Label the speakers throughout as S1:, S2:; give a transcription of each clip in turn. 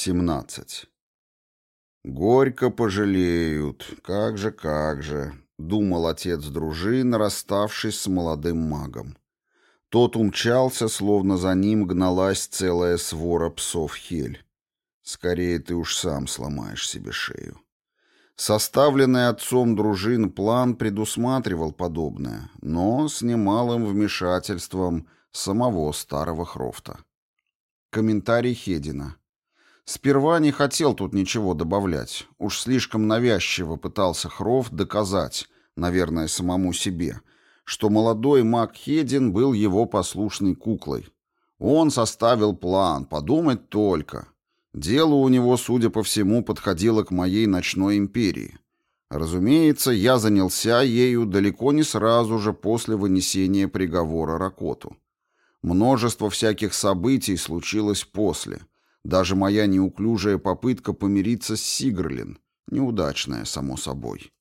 S1: 17. «Горько пожалеют, как же, как же», — думал отец дружины, расставшись с молодым магом. Тот умчался, словно за ним гналась целая свора псов Хель. Скорее ты уж сам сломаешь себе шею. Составленный отцом дружин план предусматривал подобное, но с немалым вмешательством самого старого Хрофта. Комментарий Хедина. Сперва не хотел тут ничего добавлять. Уж слишком навязчиво пытался Хрофт доказать, наверное, самому себе, что молодой маг Хедин был его послушной куклой. Он составил план, подумать только. Дело у него, судя по всему, подходило к моей ночной империи. Разумеется, я занялся ею далеко не сразу же после вынесения приговора Ракоту. Множество всяких событий случилось после. Даже моя неуклюжая попытка помириться с Сигрлин, неудачная, само собой.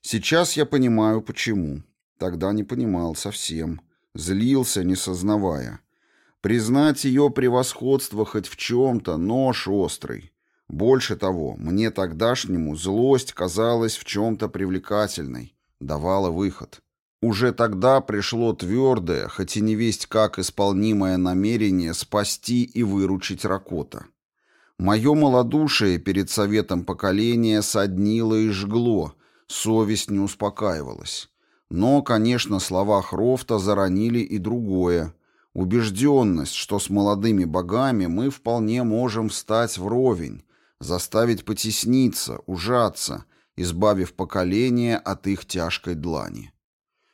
S1: Сейчас я понимаю, почему. Тогда не понимал совсем. Злился, не сознавая. Признать ее превосходство хоть в чем-то, нож острый. Больше того, мне тогдашнему злость казалась в чем-то привлекательной, давала выход. Уже тогда пришло твердое, хоть и не весть как исполнимое намерение спасти и выручить Ракота. Мое малодушие перед советом поколения соднило и жгло, совесть не успокаивалась. Но, конечно, слова Хрофта заронили и другое. Убежденность, что с молодыми богами мы вполне можем встать вровень, заставить потесниться, ужаться, избавив поколение от их тяжкой длани.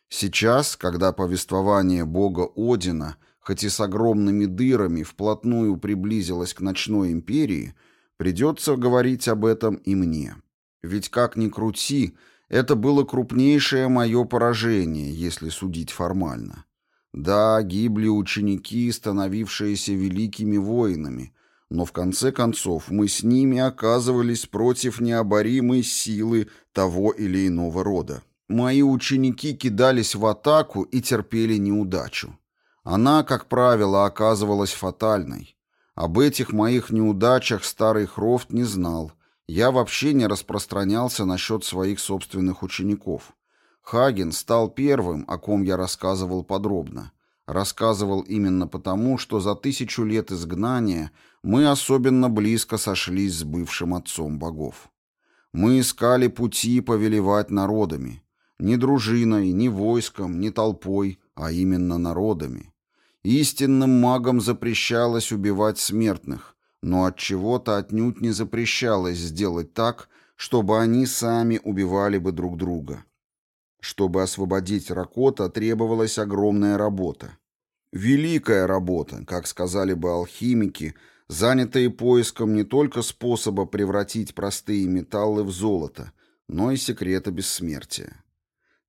S1: Сейчас, когда повествование бога Одина, хоть и с огромными дырами, вплотную приблизилось к ночной империи, придется говорить об этом и мне. Ведь как ни крути, это было крупнейшее мое поражение, если судить формально. Да, гибли ученики, становившиеся великими воинами, но в конце концов мы с ними оказывались против необоримой силы того или иного рода. Мои ученики кидались в атаку и терпели неудачу. Она, как правило, оказывалась фатальной. Об этих моих неудачах старый Хрофт не знал. Я вообще не распространялся насчет своих собственных учеников. Хаген стал первым, о ком я рассказывал подробно. Рассказывал именно потому, что за тысячу лет изгнания мы особенно близко сошлись с бывшим отцом богов. Мы искали пути повелевать народами. Ни дружиной, ни войском, ни толпой, а именно народами. Истинным магам запрещалось убивать смертных, но от чего-то отнюдь не запрещалось сделать так, чтобы они сами убивали бы друг друга. Чтобы освободить Ракота, требовалась огромная работа. Великая работа, как сказали бы алхимики, занятые поиском не только способа превратить простые металлы в золото, но и секрета бессмертия.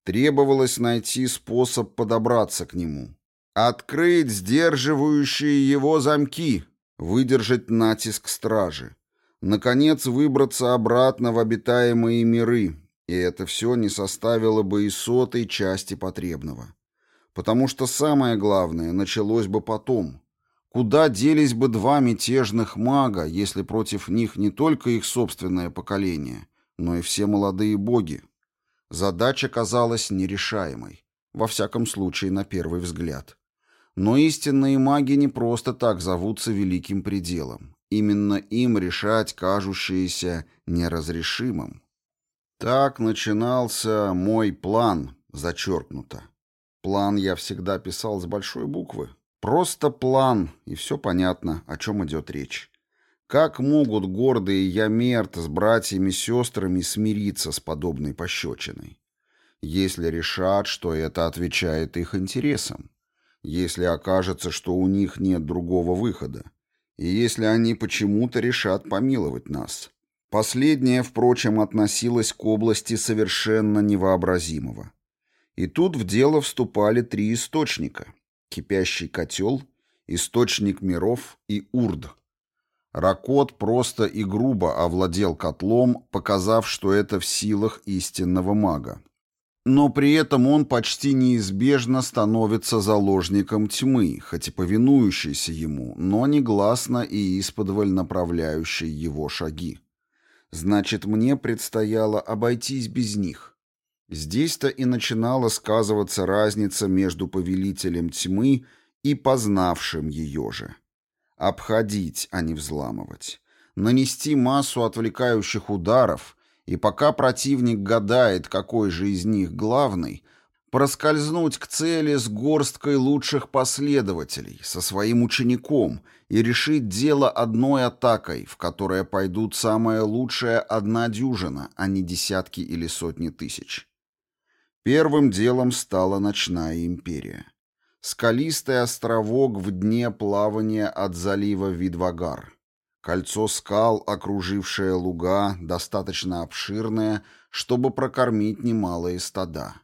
S1: Требовалось найти способ подобраться к нему. Открыть сдерживающие его замки, выдержать натиск стражи. Наконец, выбраться обратно в обитаемые миры, и это все не составило бы и сотой части потребного. Потому что самое главное началось бы потом. Куда делись бы два мятежных мага, если против них не только их собственное поколение, но и все молодые боги? Задача казалась нерешаемой, во всяком случае на первый взгляд. Но истинные маги не просто так зовутся великим пределом. Именно им решать кажущееся неразрешимым. Так начинался мой план, зачеркнуто. План я всегда писал с большой буквы. Просто план, и все понятно, о чем идет речь. Как могут гордые Ямерт с братьями-сестрами смириться с подобной пощечиной? Если решат, что это отвечает их интересам. Если окажется, что у них нет другого выхода. И если они почему-то решат помиловать нас. Последнее, впрочем, относилось к области совершенно невообразимого. И тут в дело вступали три источника. Кипящий котел, источник миров и урд – Ракот просто и грубо овладел котлом, показав, что это в силах истинного мага. но при этом он почти неизбежно становится заложником тьмы, хоть и повинующейся ему, но негласно и исподволь направляющей его шаги. Значит, мне предстояло обойтись без них. Здесь-то и начинала сказываться разница между повелителем тьмы и познавшим ее же. Обходить, а не взламывать. Нанести массу отвлекающих ударов — и пока противник гадает, какой же из них главный, проскользнуть к цели с горсткой лучших последователей, со своим учеником, и решить дело одной атакой, в которое пойдут самая лучшая одна дюжина, а не десятки или сотни тысяч. Первым делом стала ночная империя. Скалистый островок в дне плавания от залива Видвагар — Кольцо скал, окружившее луга, достаточно обширное, чтобы прокормить немалые стада.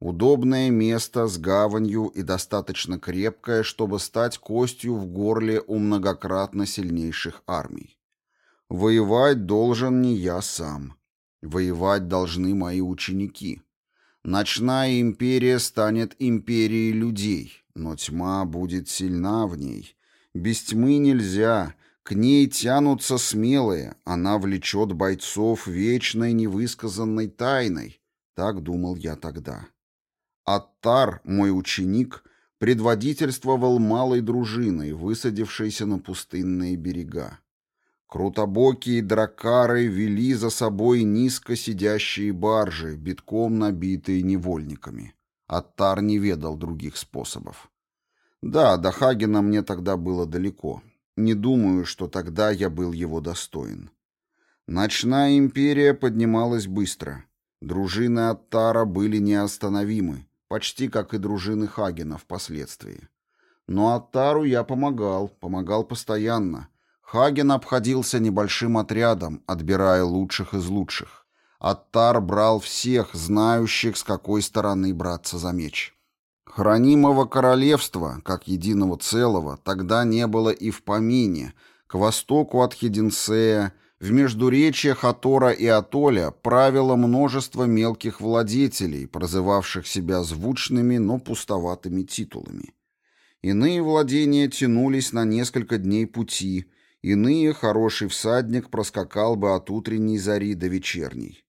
S1: Удобное место с гаванью и достаточно крепкое, чтобы стать костью в горле у многократно сильнейших армий. Воевать должен не я сам. Воевать должны мои ученики. Ночная империя станет империей людей, но тьма будет сильна в ней. Без тьмы нельзя, к ней тянутся смелые, она влечет бойцов вечной невысказанной тайной, так думал я тогда. Аттар, мой ученик, предводительствовал малой дружиной, высадившейся на пустынные берега. Крутобокие дракары вели за собой низко сидящие баржи, битком набитые невольниками. Аттар не ведал других способов. Да, до Хагена мне тогда было далеко, не думаю, что тогда я был его достоин. Ночная империя поднималась быстро. Дружины Аттара были неостановимы, почти как и дружины Хагена впоследствии. Но Аттару я помогал, помогал постоянно. Хаген обходился небольшим отрядом, отбирая лучших из лучших. Аттар брал всех, знающих, с какой стороны браться за меч. Хранимого королевства, как единого целого, тогда не было и в помине. К востоку от Хединсея, в междуречьях Атора и Атоля правило множество мелких владетелей, прозывавших себя звучными, но пустоватыми титулами. Иные владения тянулись на несколько дней пути, иные хороший всадник проскакал бы от утренней зари до вечерней.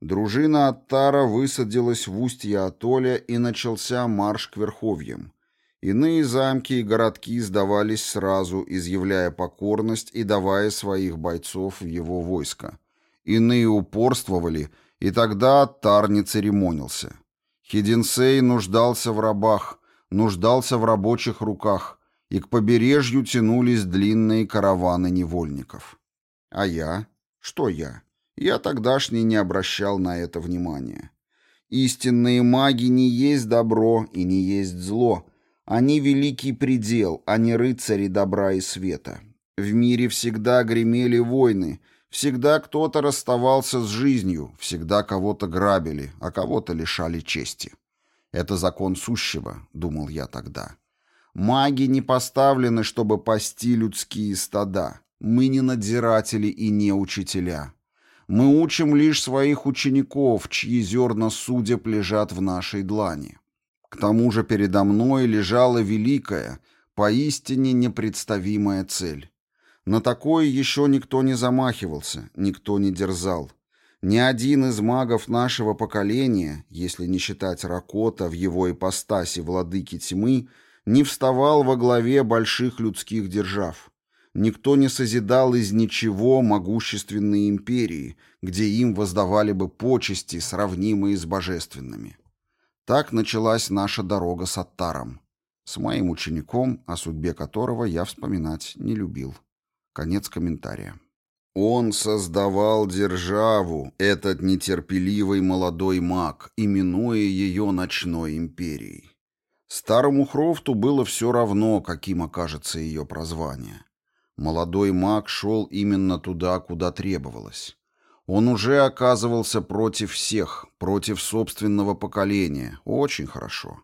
S1: Дружина Аттара высадилась в устье Атоля и начался марш к верховьям. Иные замки и городки сдавались сразу, изъявляя покорность и давая своих бойцов в его войско. Иные упорствовали, и тогда Аттар не церемонился. Хидинсей нуждался в рабах, нуждался в рабочих руках, и к побережью тянулись длинные караваны невольников. А я? Что я? Я тогдашний не обращал на это внимания. Истинные маги не есть добро и не есть зло. Они великий предел, а не рыцари добра и света. В мире всегда гремели войны, всегда кто-то расставался с жизнью, всегда кого-то грабили, а кого-то лишали чести. Это закон сущего, думал я тогда. Маги не поставлены, чтобы пасти людские стада. Мы не надзиратели и не учителя. Мы учим лишь своих учеников, чьи зерна судеб лежат в нашей длани. К тому же передо мной лежала великая, поистине непредставимая цель. На такое еще никто не замахивался, никто не дерзал. Ни один из магов нашего поколения, если не считать Ракота в его ипостаси владыки тьмы, не вставал во главе больших людских держав. Никто не созидал из ничего могущественные империи, где им воздавали бы почести, сравнимые с божественными. Так началась наша дорога с Аттаром, с моим учеником, о судьбе которого я вспоминать не любил. Конец комментария. Он создавал державу, этот нетерпеливый молодой маг, именуя ее ночной империей. Старому Хрофту было все равно, каким окажется ее прозвание. Молодой маг шел именно туда, куда требовалось. Он уже оказывался против всех, против собственного поколения. Очень хорошо.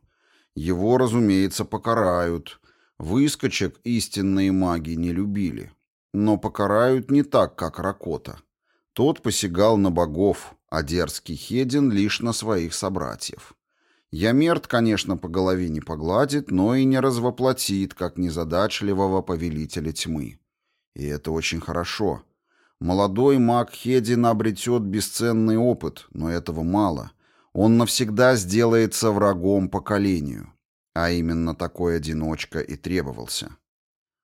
S1: Его, разумеется, покарают. Выскочек истинные маги не любили. Но покарают не так, как Ракота. Тот посягал на богов, а дерзкий Хедин лишь на своих собратьев. Ямерт, конечно, по голове не погладит, но и не развоплотит, как незадачливого повелителя тьмы. И это очень хорошо. Молодой маг Хедин обретет бесценный опыт, но этого мало. Он навсегда сделается врагом поколению. А именно такой одиночка и требовался.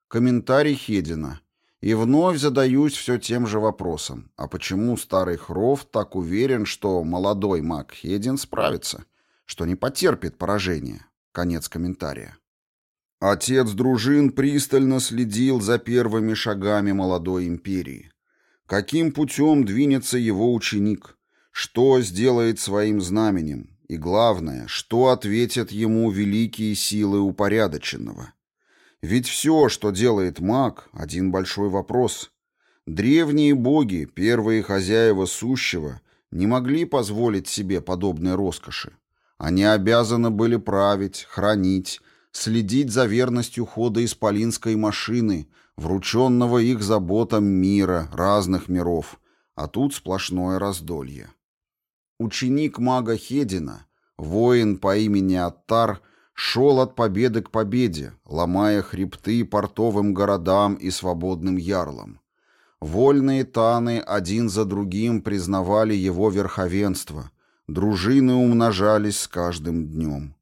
S1: Комментарий Хедина. И вновь задаюсь все тем же вопросом. А почему старый Хрофт так уверен, что молодой маг Хедин справится? Что не потерпит поражения. Конец комментария. Отец дружин пристально следил за первыми шагами молодой империи. Каким путем двинется его ученик? Что сделает своим знаменем? И главное, что ответят ему великие силы упорядоченного? Ведь все, что делает маг, один большой вопрос. Древние боги, первые хозяева сущего, не могли позволить себе подобной роскоши. Они обязаны были править, хранить, следить за верностью хода исполинской машины, врученного их заботам мира, разных миров, а тут сплошное раздолье. Ученик мага Хедина, воин по имени Аттар, шел от победы к победе, ломая хребты портовым городам и свободным ярлам. Вольные таны один за другим признавали его верховенство, Дружины умножались с каждым днем.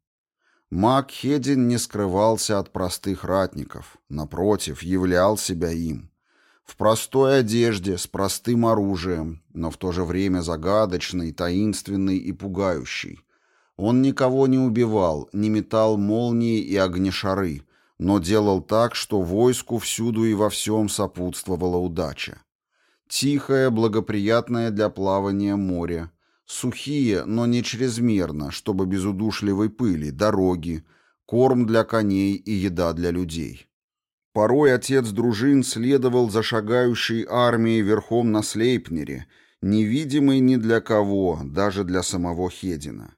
S1: Мак Хедин не скрывался от простых ратников, напротив, являл себя им. В простой одежде, с простым оружием, но в то же время загадочный, таинственный и пугающий. Он никого не убивал, не метал молнии и огнешары, но делал так, что войску всюду и во всем сопутствовала удача. Тихое, благоприятное для плавания море, Сухие, но не чрезмерно, чтобы без удушливой пыли, дороги, корм для коней и еда для людей. Порой отец дружин следовал за шагающей армией верхом на Слейпнере, невидимый ни для кого, даже для самого Хедина.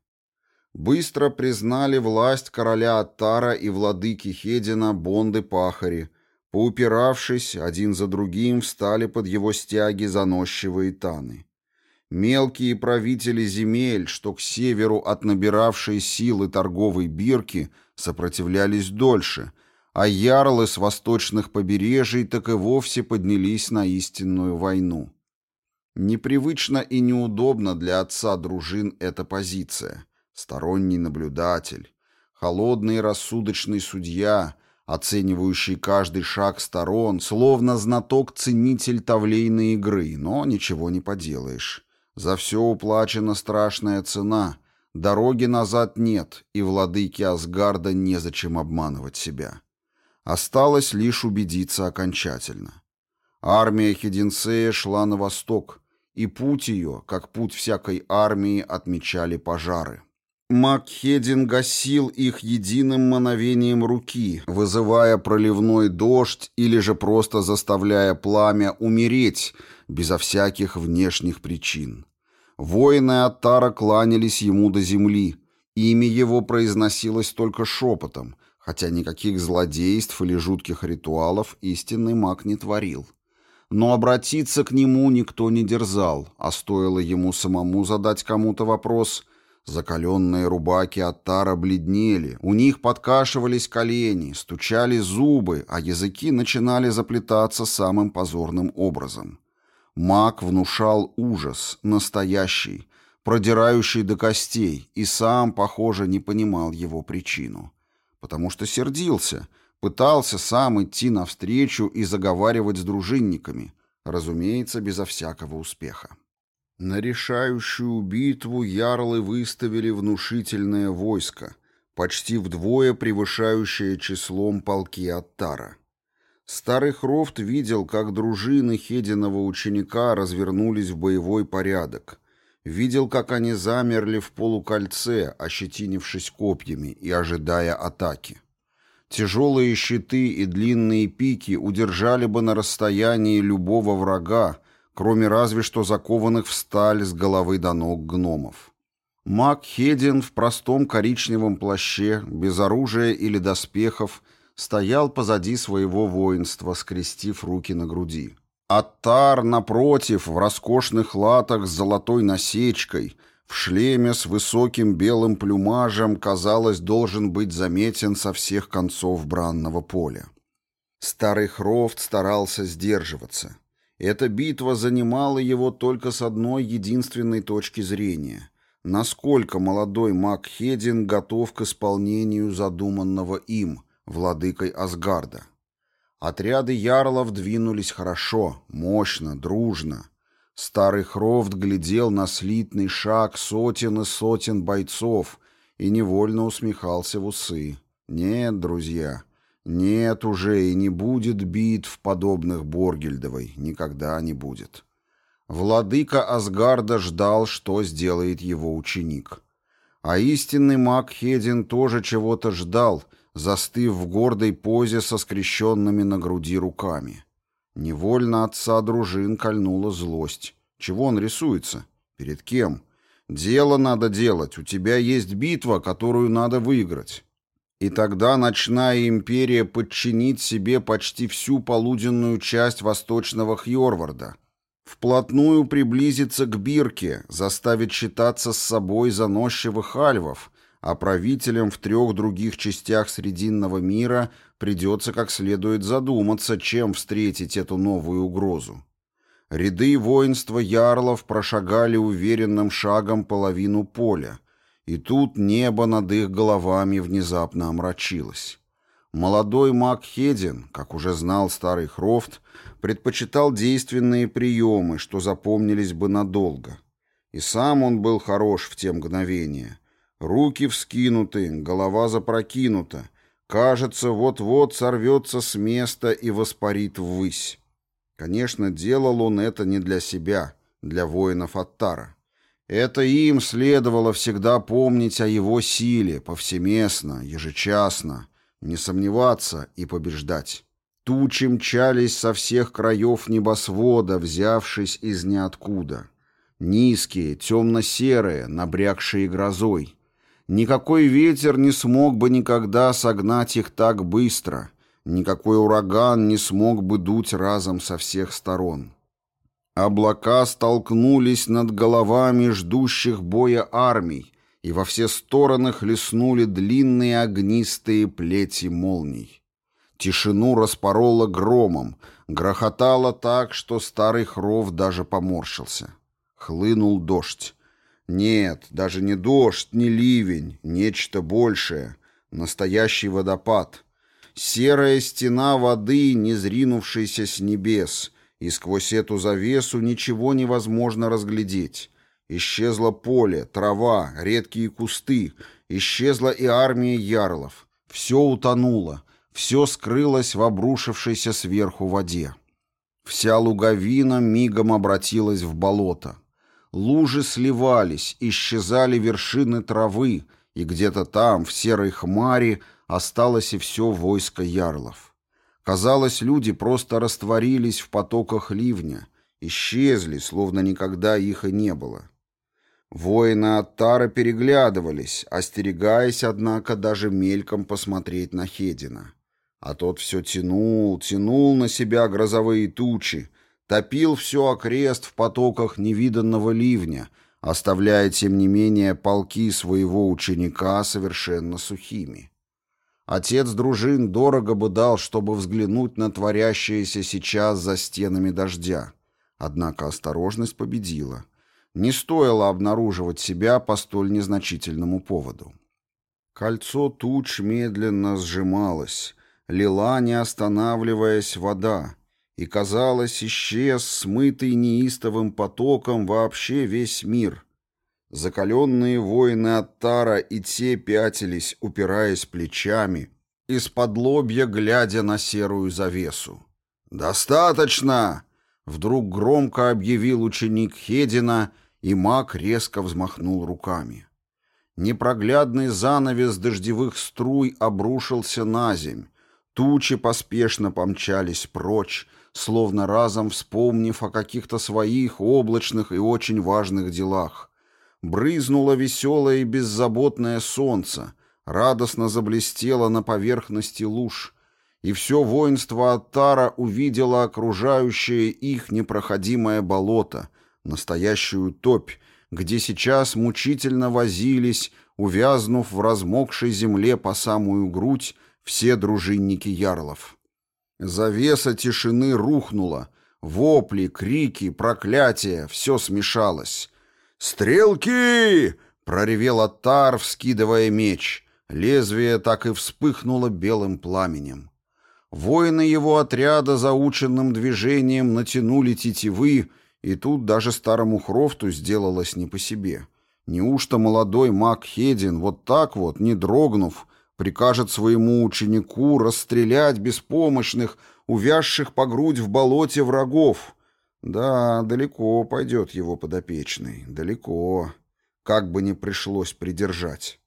S1: Быстро признали власть короля Аттара и владыки Хедина Бонды-Пахари, поупиравшись, один за другим встали под его стяги заносчивые таны. Мелкие правители земель, что к северу от набиравшей силы торговой бирки, сопротивлялись дольше, а ярлы с восточных побережий так и вовсе поднялись на истинную войну. Непривычно и неудобно для отца дружин эта позиция. Сторонний наблюдатель, холодный и рассудочный судья, оценивающий каждый шаг сторон, словно знаток-ценитель тавлейной игры, но ничего не поделаешь. За все уплачена страшная цена, дороги назад нет, и владыке Асгарда незачем обманывать себя. Осталось лишь убедиться окончательно. Армия Хединсея шла на восток, и путь ее, как путь всякой армии, отмечали пожары. Макхедин гасил их единым мановением руки, вызывая проливной дождь или же просто заставляя пламя умереть безо всяких внешних причин. Воины Аттара кланялись ему до земли, имя его произносилось только шепотом, хотя никаких злодейств или жутких ритуалов истинный маг не творил. Но обратиться к нему никто не дерзал, а стоило ему самому задать кому-то вопрос — Закаленные рубаки Аттара бледнели, у них подкашивались колени, стучали зубы, а языки начинали заплетаться самым позорным образом. Маг внушал ужас, настоящий, продирающий до костей, и сам, похоже, не понимал его причину. Потому что сердился, пытался сам идти навстречу и заговаривать с дружинниками, разумеется, безо всякого успеха. На решающую битву ярлы выставили внушительное войско, почти вдвое превышающее числом полки Аттара. Старый Хрофт видел, как дружины Хединого ученика развернулись в боевой порядок, видел, как они замерли в полукольце, ощетинившись копьями и ожидая атаки. Тяжелые щиты и длинные пики удержали бы на расстоянии любого врага, кроме разве что закованных в сталь с головы до ног гномов. Мак Хедин в простом коричневом плаще, без оружия или доспехов, стоял позади своего воинства, скрестив руки на груди. Аттар, напротив, в роскошных латах с золотой насечкой, в шлеме с высоким белым плюмажем, казалось, должен быть заметен со всех концов бранного поля. Старый Хрофт старался сдерживаться. Эта битва занимала его только с одной единственной точки зрения. Насколько молодой маг Хедин готов к исполнению задуманного им, владыкой Асгарда. Отряды ярлов двинулись хорошо, мощно, дружно. Старый Хрофт глядел на слитный шаг сотен и сотен бойцов и невольно усмехался в усы. «Нет, друзья, нет уже и не будет битв, подобных Боргельдовой, никогда не будет». Владыка Асгарда ждал, что сделает его ученик. А истинный маг Хедин тоже чего-то ждал — застыв в гордой позе со скрещенными на груди руками. Невольно отца дружин кольнула злость. Чего он рисуется? Перед кем? Дело надо делать, у тебя есть битва, которую надо выиграть. И тогда ночная империя подчинит себе почти всю полуденную часть восточного Хьорварда. Вплотную приблизится к Бирке, заставит считаться с собой заносчивых альвов, а правителям в трех других частях Срединного мира придется как следует задуматься, чем встретить эту новую угрозу. Ряды воинства ярлов прошагали уверенным шагом половину поля, и тут небо над их головами внезапно омрачилось. Молодой маг Хедин, как уже знал старый Хрофт, предпочитал действенные приемы, что запомнились бы надолго. И сам он был хорош в те мгновения — Руки вскинуты, голова запрокинута. Кажется, вот-вот сорвется с места и воспарит ввысь. Конечно, делал он это не для себя, для воинов Аттара. Это им следовало всегда помнить о его силе, повсеместно, ежечасно, не сомневаться и побеждать. Тучи мчались со всех краев небосвода, взявшись из ниоткуда. Низкие, темно-серые, набрякшие грозой. Никакой ветер не смог бы никогда согнать их так быстро, никакой ураган не смог бы дуть разом со всех сторон. Облака столкнулись над головами ждущих боя армий, и во все стороны хлестнули длинные огнистые плети молний. Тишину распороло громом, грохотало так, что старый Хров даже поморщился. Хлынул дождь. Нет, даже не дождь, не ливень, нечто большее. Настоящий водопад. Серая стена воды, не зринувшаяся с небес, и сквозь эту завесу ничего невозможно разглядеть. Исчезло поле, трава, редкие кусты, исчезла и армия ярлов. Все утонуло, все скрылось в обрушившейся сверху воде. Вся луговина мигом обратилась в болото. Лужи сливались, исчезали вершины травы, и где-то там, в серой хмари, осталось и все войско ярлов. Казалось, люди просто растворились в потоках ливня, исчезли, словно никогда их и не было. Воины Аттара переглядывались, остерегаясь, однако, даже мельком посмотреть на Хедина. А тот все тянул, тянул на себя грозовые тучи, топил все окрест в потоках невиданного ливня, оставляя, тем не менее, полки своего ученика совершенно сухими. Отец дружин дорого бы дал, чтобы взглянуть на творящееся сейчас за стенами дождя. Однако осторожность победила. Не стоило обнаруживать себя по столь незначительному поводу. Кольцо туч медленно сжималось, лила, не останавливаясь, вода, и, казалось, исчез, смытый неистовым потоком, вообще весь мир. Закаленные воины Аттара и те пятились, упираясь плечами, из-под лобья глядя на серую завесу. «Достаточно!» — вдруг громко объявил ученик Хедина, и маг резко взмахнул руками. Непроглядный занавес дождевых струй обрушился на земь, тучи поспешно помчались прочь, словно разом вспомнив о каких-то своих облачных и очень важных делах. Брызнуло веселое и беззаботное солнце, радостно заблестело на поверхности луж, и все воинство Аттара увидело окружающее их непроходимое болото, настоящую топь, где сейчас мучительно возились, увязнув в размокшей земле по самую грудь, все дружинники ярлов. Завеса тишины рухнула, вопли, крики, проклятия, все смешалось. «Стрелки!» — проревел Аттар, вскидывая меч. Лезвие так и вспыхнуло белым пламенем. Воины его отряда заученным движением натянули тетивы, и тут даже старому Хрофту сделалось не по себе. Неужто молодой маг Хедин вот так вот, не дрогнув, прикажет своему ученику расстрелять беспомощных, увязших по грудь в болоте врагов? Да, далеко пойдет его подопечный, далеко, как бы не пришлось придержать.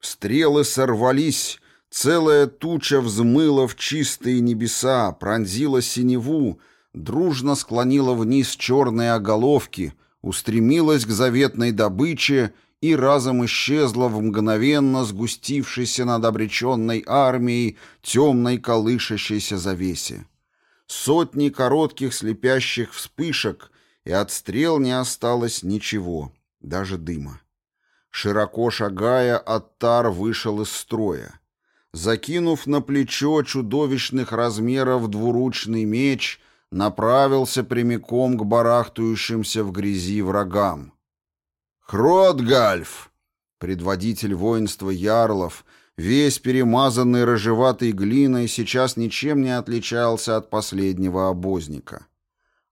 S1: Стрелы сорвались, целая туча взмыла в чистые небеса, пронзила синеву, дружно склонила вниз черные оголовки, устремилась к заветной добыче и разом исчезла в мгновенно сгустившейся над обреченной армией темной колышащейся завесе. Сотни коротких слепящих вспышек, и от стрел не осталось ничего, даже дыма. Широко шагая, Аттар вышел из строя. Закинув на плечо чудовищных размеров двуручный меч, направился прямиком к барахтающимся в грязи врагам. «Хротгальф!» Предводитель воинства ярлов, весь перемазанный рыжеватой глиной, сейчас ничем не отличался от последнего обозника.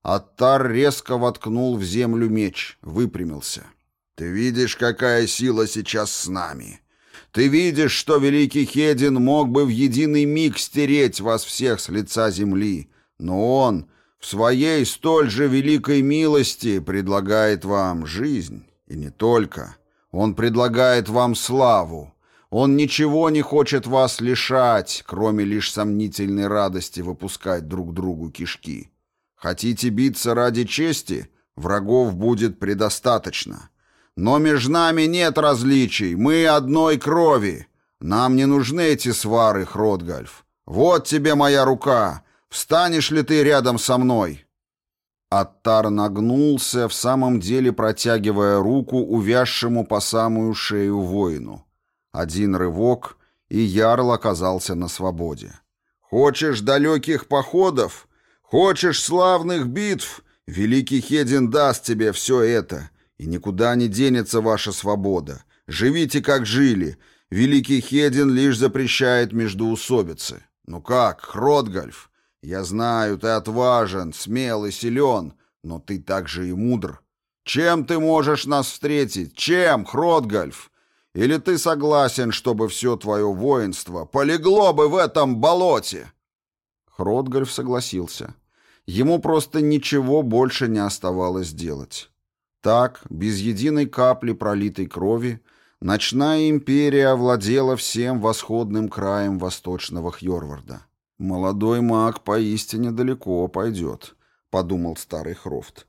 S1: Аттар резко воткнул в землю меч, выпрямился. «Ты видишь, какая сила сейчас с нами!» Ты видишь, что великий Хедин мог бы в единый миг стереть вас всех с лица земли, но он в своей столь же великой милости предлагает вам жизнь, и не только. Он предлагает вам славу. Он ничего не хочет вас лишать, кроме лишь сомнительной радости выпускать друг другу кишки. Хотите биться ради чести? Врагов будет предостаточно. Но между нами нет различий, мы одной крови. Нам не нужны эти свары, Хротгальф. Вот тебе моя рука, Встанешь ли ты рядом со мной?» Аттар нагнулся, в самом деле протягивая руку увязшему по самую шею воину. Один рывок, и Ярл оказался на свободе. «Хочешь далеких походов? Хочешь славных битв? Великий Хедин даст тебе все это, и никуда не денется ваша свобода. Живите, как жили. Великий Хедин лишь запрещает междоусобицы. Ну как, Хротгальф, я знаю, ты отважен, смел и силен, но ты также и мудр. Чем ты можешь нас встретить? Чем, Хротгальф? Или ты согласен, чтобы все твое воинство полегло бы в этом болоте?» Хротгальф согласился. Ему просто ничего больше не оставалось делать. Так, без единой капли пролитой крови, ночная империя овладела всем восходным краем восточного Хьорварда. «Молодой маг поистине далеко пойдет», — подумал старый Хрофт.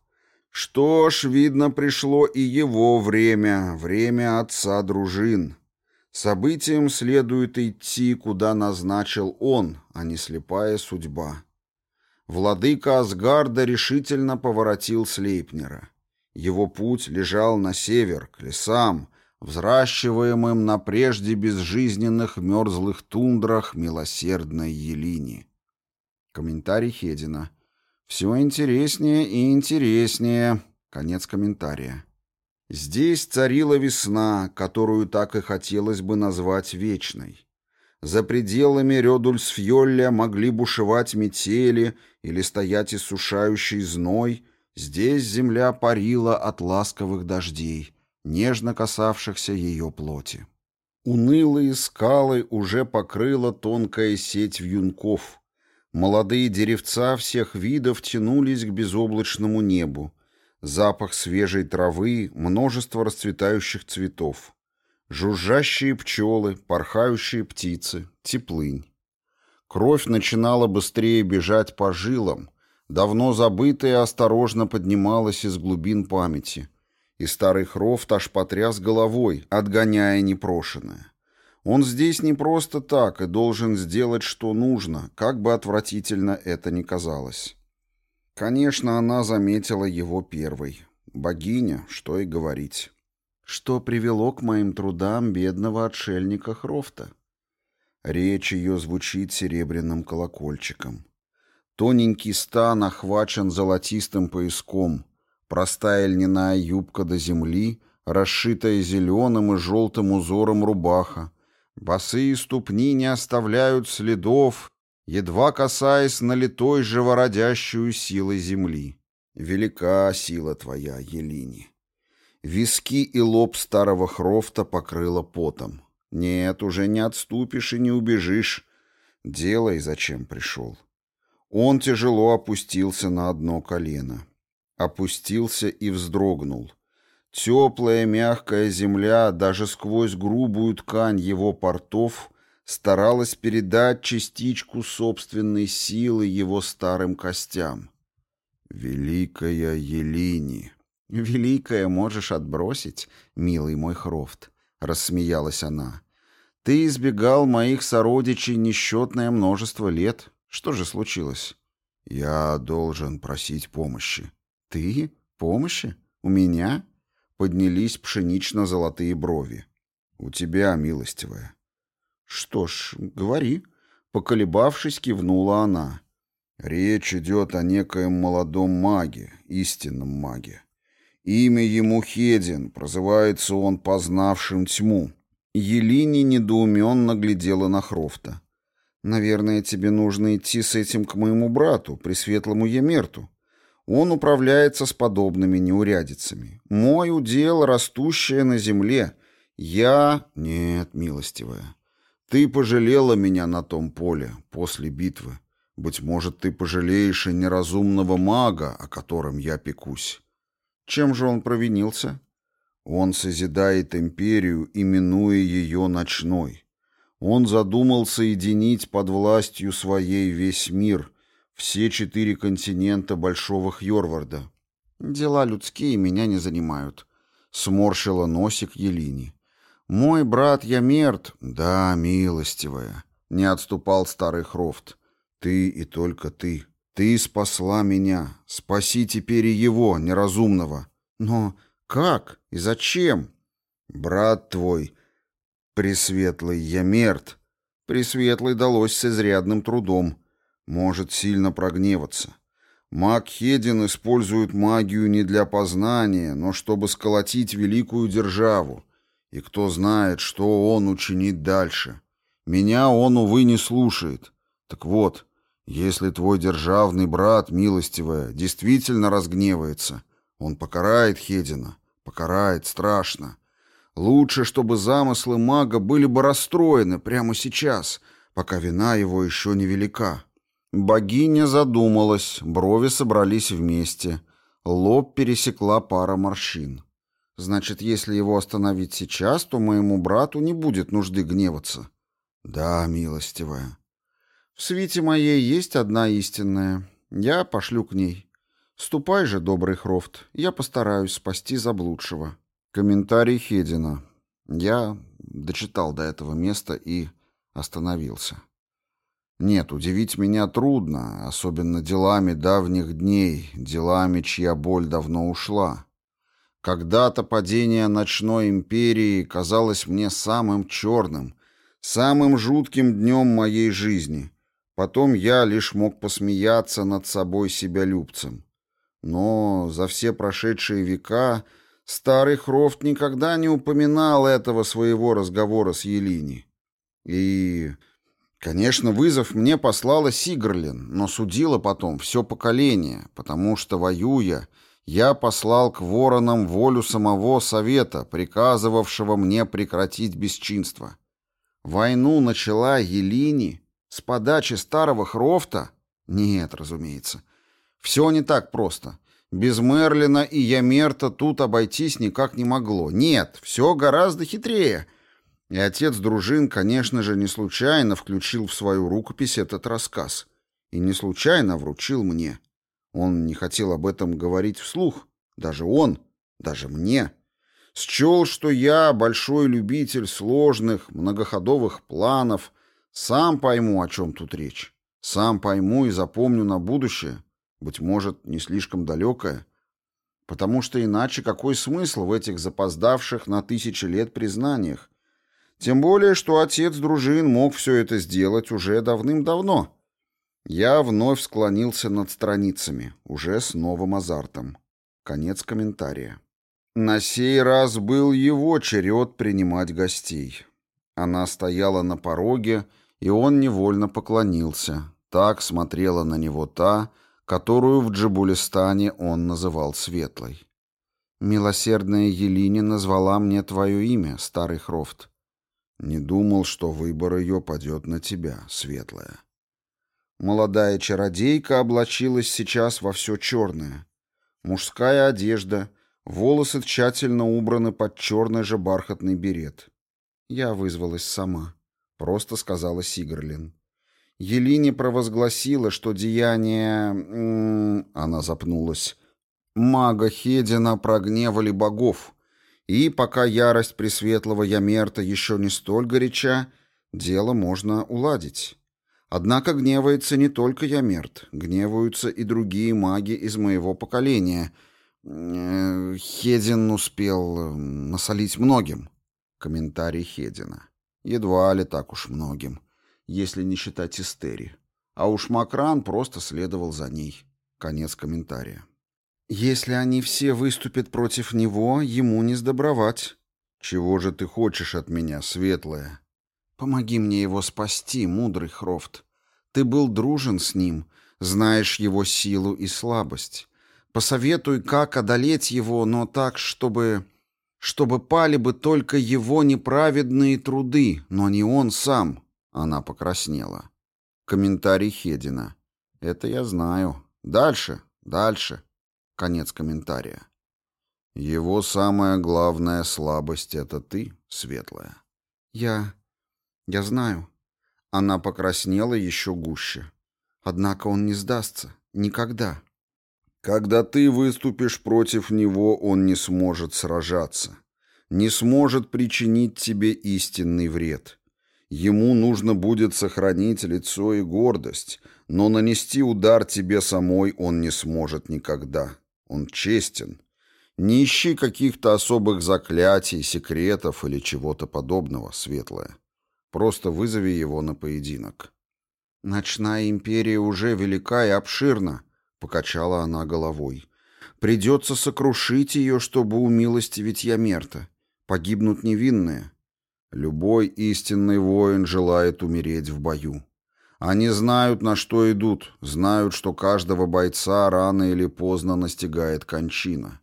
S1: «Что ж, видно, пришло и его время, время отца дружин. Событиям следует идти, куда назначил он, а не слепая судьба». Владыка Асгарда решительно поворотил Слейпнера. Его путь лежал на север, к лесам, взращиваемым на прежде безжизненных мерзлых тундрах милосердной Елини. Комментарий Хедина. Все интереснее и интереснее. Конец комментария. Здесь царила весна, которую так и хотелось бы назвать вечной. За пределами Рёдульсфьолля могли бушевать метели или стоять иссушающий зной, здесь земля парила от ласковых дождей — нежно касавшихся ее плоти. Унылые скалы уже покрыла тонкая сеть вьюнков. Молодые деревца всех видов тянулись к безоблачному небу. Запах свежей травы, множество расцветающих цветов. Жужжащие пчелы, порхающие птицы, теплынь. Кровь начинала быстрее бежать по жилам, давно забытая осторожно поднималась из глубин памяти — и старый Хрофт аж потряс головой, отгоняя непрошенное. Он здесь не просто так и должен сделать, что нужно, как бы отвратительно это ни казалось. Конечно, она заметила его первой. Богиня, что и говорить. Что привело к моим трудам бедного отшельника Хрофта? Речь ее звучит серебряным колокольчиком. Тоненький стан охвачен золотистым пояском, простая льняная юбка до земли, расшитая зеленым и желтым узором рубаха, босые ступни не оставляют следов, едва касаясь налитой живородящую силой земли. Велика сила твоя, Елини. Виски и лоб старого Хрофта покрыло потом. Нет, уже не отступишь и не убежишь. Делай, зачем пришел. Он тяжело опустился на одно колено. Опустился и вздрогнул. Теплая мягкая земля даже сквозь грубую ткань его портов старалась передать частичку собственной силы его старым костям. «Великая Елини!» «Великая можешь отбросить, милый мой Хрофт», — рассмеялась она. «Ты избегал моих сородичей несчетное множество лет. Что же случилось?» «Я должен просить помощи». «Ты? Помощи? У меня?» Поднялись пшенично-золотые брови. «У тебя, милостивая». «Что ж, говори». Поколебавшись, кивнула она. «Речь идет о некоем молодом маге, истинном маге. Имя ему Хедин, прозывается он познавшим тьму. Елини недоуменно глядела на Хрофта. «Наверное, тебе нужно идти с этим к моему брату, пресветлому Емерту. Он управляется с подобными неурядицами. Мой удел, растущее на земле. Я... Нет, милостивая. Ты пожалела меня на том поле после битвы. Быть может, ты пожалеешь и неразумного мага, о котором я пекусь. Чем же он провинился? Он созидает империю, именуя ее ночной. Он задумал соединить под властью своей весь мир, все четыре континента Большого Хьорварда. Дела людские меня не занимают. Сморщила носик Елини. Мой брат Ямерт, да, милостивая, не отступал старый Хрофт. Ты и только ты. Ты спасла меня. Спаси теперь и его, неразумного. Но как и зачем? Брат твой, Пресветлый Ямерт, Пресветлый далось с изрядным трудом. Может сильно прогневаться. Маг Хедин использует магию не для познания, но чтобы сколотить великую державу. И кто знает, что он учинит дальше. Меня он, увы, не слушает. Так вот, если твой державный брат, милостивая, действительно разгневается, он покарает Хедина, покарает страшно. Лучше, чтобы замыслы мага были бы расстроены прямо сейчас, пока вина его еще не велика. Богиня задумалась, брови собрались вместе, лоб пересекла пара морщин. Значит, если его остановить сейчас, то моему брату не будет нужды гневаться. Да, милостивая. В свете моей есть одна истинная. Я пошлю к ней. Ступай же, добрый Хрофт, я постараюсь спасти заблудшего. Комментарий Хедина. Я дочитал до этого места и остановился. Нет, удивить меня трудно, особенно делами давних дней, делами, чья боль давно ушла. Когда-то падение ночной империи казалось мне самым черным, самым жутким днем моей жизни — Потом я лишь мог посмеяться над собой себялюбцем. Но за все прошедшие века старый Хрофт никогда не упоминал этого своего разговора с Елини. И, конечно, вызов мне послала Сигрлин, но судила потом все поколение, потому что, воюя, я послал к воронам волю самого совета, приказывавшего мне прекратить бесчинство. Войну начала Елини с подачи старого Хрофта? Нет, разумеется. Все не так просто. Без Мерлина и Ямерта тут обойтись никак не могло. Нет, все гораздо хитрее. И отец дружин, конечно же, не случайно включил в свою рукопись этот рассказ. И не случайно вручил мне. Он не хотел об этом говорить вслух. Даже он, даже мне. Счел, что я, большой любитель сложных, многоходовых планов, сам пойму, о чем тут речь. Сам пойму и запомню на будущее, быть может, не слишком далекое. Потому что иначе какой смысл в этих запоздавших на тысячи лет признаниях? Тем более, что отец дружин мог все это сделать уже давным-давно. Я вновь склонился над страницами, уже с новым азартом. Конец комментария. На сей раз был его черед принимать гостей. Она стояла на пороге, и он невольно поклонился. Так смотрела на него та, которую в Джабулистане он называл Светлой. «Милосердная Елине назвала мне твое имя, старый Хрофт. Не думал, что выбор ее падет на тебя, Светлая». Молодая чародейка облачилась сейчас во все черное. Мужская одежда, волосы тщательно убраны под черный же бархатный берет. Я вызвалась сама, просто сказала Сигрлин. Елине провозгласила, что деяния... Она запнулась. Мага Хедина прогневали богов, и пока ярость Пресветлого Ямерта еще не столь горяча, дело можно уладить. Однако гневается не только Ямерт, гневаются и другие маги из моего поколения. Э, Хедин успел э, насолить многим. Комментарий Хедина. Едва ли так уж многим, если не считать Истери. А уж Макран просто следовал за ней. Конец комментария. Если они все выступят против него, ему не сдобровать. Чего же ты хочешь от меня, светлая? Помоги мне его спасти, мудрый Хрофт. Ты был дружен с ним, знаешь его силу и слабость. Посоветуй, как одолеть его, но так, чтобы... чтобы пали бы только его неправедные труды, но не он сам. Она покраснела. Комментарий Хедина. Это я знаю. Дальше, дальше. Конец комментария. Его самая главная слабость — это ты, Светлая. Я... я знаю. Она покраснела еще гуще. Однако он не сдастся. Никогда. Когда ты выступишь против него, он не сможет сражаться. Не сможет причинить тебе истинный вред. Ему нужно будет сохранить лицо и гордость, но нанести удар тебе самой он не сможет никогда. Он честен. Не ищи каких-то особых заклятий, секретов или чего-то подобного, Светлая. Просто вызови его на поединок. «Ночная империя уже велика и обширна», — покачала она головой. «Придется сокрушить ее, чтобы умилостивить Ямерта. Погибнут невинные». Любой истинный воин желает умереть в бою. Они знают, на что идут, знают, что каждого бойца рано или поздно настигает кончина.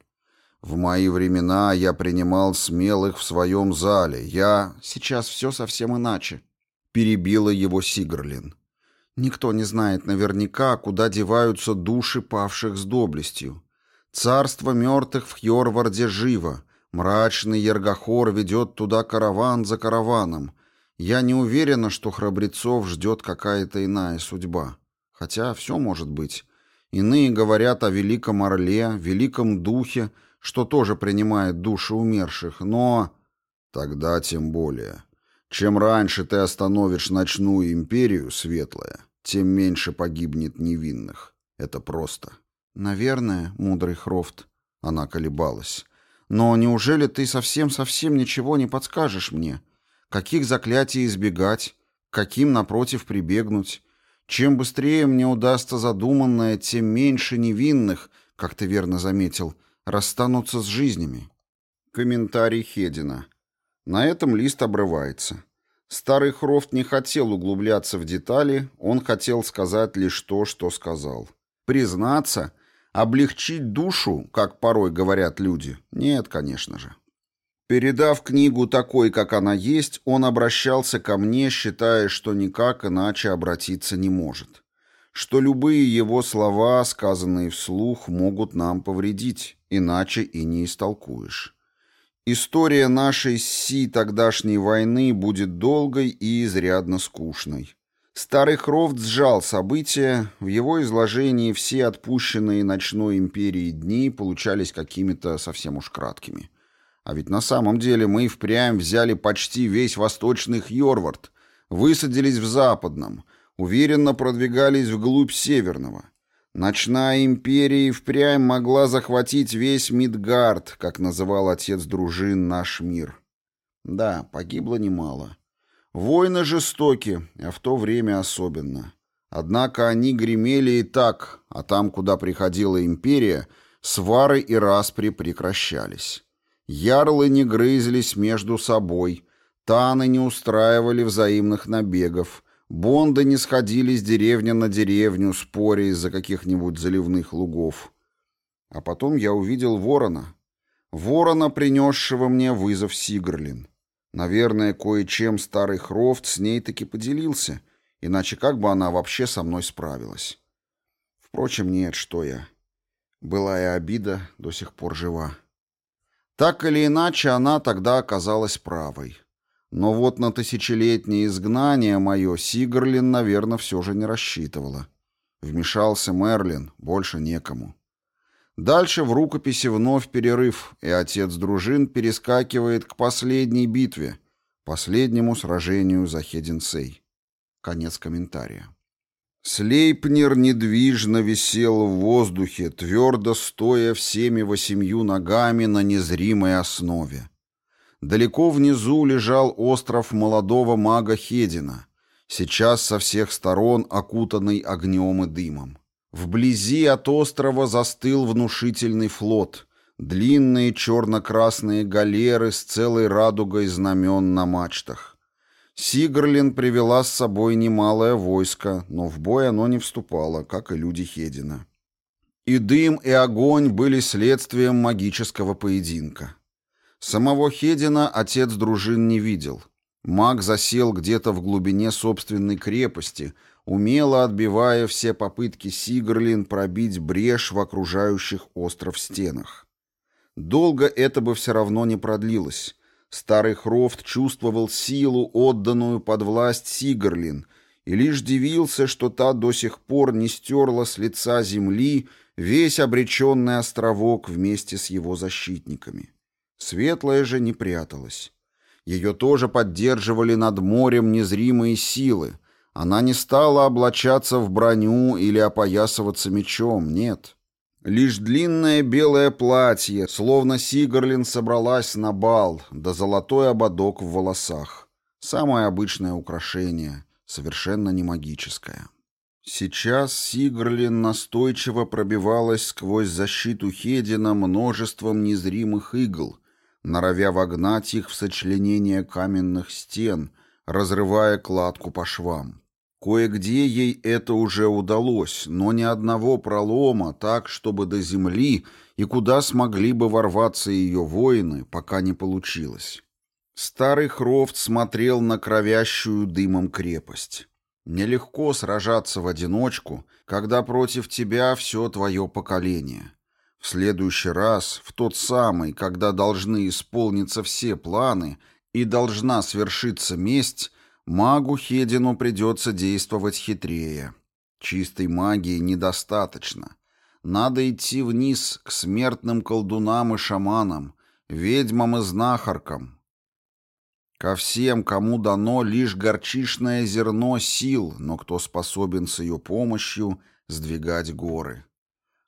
S1: В мои времена я принимал смелых в своем зале. Я... Сейчас все совсем иначе. Перебила его Сигрлин. Никто не знает наверняка, куда деваются души павших с доблестью. Царство мертвых в Хьорварде живо. Мрачный Ергохор ведет туда караван за караваном. Я не уверена, что храбрецов ждет какая-то иная судьба. Хотя все может быть. Иные говорят о великом орле, великом духе, что тоже принимает души умерших, но... Тогда тем более. Чем раньше ты остановишь ночную империю, светлая, тем меньше погибнет невинных. Это просто. Наверное, мудрый Хрофт. Она колебалась. Но неужели ты совсем-совсем ничего не подскажешь мне? Каких заклятий избегать? Каким, напротив, прибегнуть? Чем быстрее мне удастся задуманное, тем меньше невинных, как ты верно заметил, расстанутся с жизнями. Комментарий Хедина. На этом лист обрывается. Старый Хрофт не хотел углубляться в детали, он хотел сказать лишь то, что сказал. Признаться, облегчить душу, как порой говорят люди, нет, конечно же. Передав книгу такой, как она есть, он обращался ко мне, считая, что никак иначе обратиться не может. Что любые его слова, сказанные вслух, могут нам повредить иначе и не истолкуешь. История нашей Си тогдашней войны будет долгой и изрядно скучной. Старый Хрофт сжал события, в его изложении все отпущенные ночной империей дни получались какими-то совсем уж краткими. А ведь на самом деле мы и впрямь взяли почти весь восточный Хьорвард, высадились в западном, уверенно продвигались вглубь северного. Ночная империя и впрямь могла захватить весь Мидгард, как называл отец дружин наш мир. Да, погибло немало. Войны жестоки, а в то время особенно. Однако они гремели и так, а там, куда приходила империя, свары и распри прекращались. Ярлы не грызлись между собой, таны не устраивали взаимных набегов, бонды не сходили с на деревню, споря из-за каких-нибудь заливных лугов. А потом я увидел ворона. Ворона, принесшего мне вызов Сигрлин. Наверное, кое-чем старый Хрофт с ней таки поделился, иначе как бы она вообще со мной справилась? Впрочем, нет, что я. Была и обида, до сих пор жива. Так или иначе, она тогда оказалась правой. Но вот на тысячелетнее изгнание мое Сигрлин, наверное, все же не рассчитывала. Вмешался Мерлин, больше некому. Дальше в рукописи вновь перерыв, и отец дружин перескакивает к последней битве, последнему сражению за Хединсей. Конец комментария. Слейпнер недвижно висел в воздухе, твердо стоя всеми восемью ногами на незримой основе. Далеко внизу лежал остров молодого мага Хедина, сейчас со всех сторон окутанный огнем и дымом. Вблизи от острова застыл внушительный флот, длинные черно-красные галеры с целой радугой знамен на мачтах. Сигрлин привела с собой немалое войско, но в бой оно не вступало, как и люди Хедина. И дым, и огонь были следствием магического поединка. Самого Хедина отец дружин не видел. Маг засел где-то в глубине собственной крепости, умело отбивая все попытки Сигрлин пробить брешь в окружающих остров стенах. Долго это бы все равно не продлилось. Старый Хрофт чувствовал силу, отданную под власть Сигарлин, и лишь дивился, что та до сих пор не стерла с лица земли весь обреченный островок вместе с его защитниками. Светлая же не пряталась. Ее тоже поддерживали над морем незримые силы. Она не стала облачаться в броню или опоясываться мечом, нет. Лишь длинное белое платье, словно Сигарлин собралась на бал, да золотой ободок в волосах. Самое обычное украшение, совершенно не магическое. Сейчас Сигрлин настойчиво пробивалась сквозь защиту Хедина множеством незримых игл, норовя вогнать их в сочленение каменных стен, разрывая кладку по швам. Кое-где ей это уже удалось, но ни одного пролома так, чтобы до земли и куда смогли бы ворваться ее воины, пока не получилось. Старый Хрофт смотрел на кровящую дымом крепость. Нелегко сражаться в одиночку, когда против тебя все твое поколение. В следующий раз, в тот самый, когда должны исполниться все планы и должна свершиться месть, Магу Хедину придется действовать хитрее. Чистой магии недостаточно. Надо идти вниз к смертным колдунам и шаманам, ведьмам и знахаркам. Ко всем, кому дано лишь горчишное зерно сил, но кто способен с ее помощью сдвигать горы.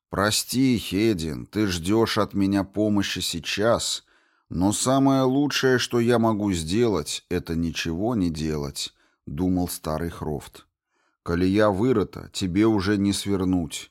S1: Прости, Хедин, ты ждешь от меня помощи сейчас, но самое лучшее, что я могу сделать, это ничего не делать, думал старый Хрофт. Колея вырыта, тебе уже не свернуть.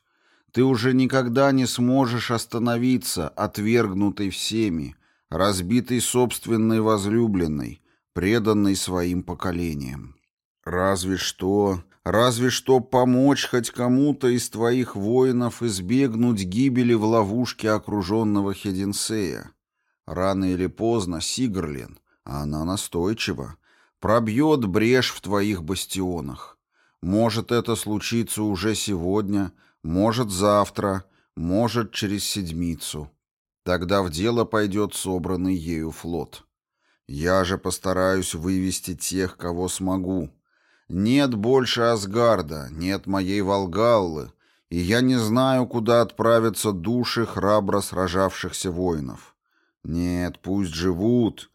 S1: Ты уже никогда не сможешь остановиться, отвергнутый всеми, разбитый собственной возлюбленной, преданной своим поколением. Разве что, разве что помочь хоть кому-то из твоих воинов избегнуть гибели в ловушке окруженного Хединсея. Рано или поздно Сигрлин, а она настойчива, пробьет брешь в твоих бастионах. Может это случиться уже сегодня, может завтра, может через седмицу. Тогда в дело пойдет собранный ею флот. Я же постараюсь вывести тех, кого смогу. Нет больше Асгарда, нет моей Волгаллы, и я не знаю, куда отправятся души храбро сражавшихся воинов. Нет, пусть живут,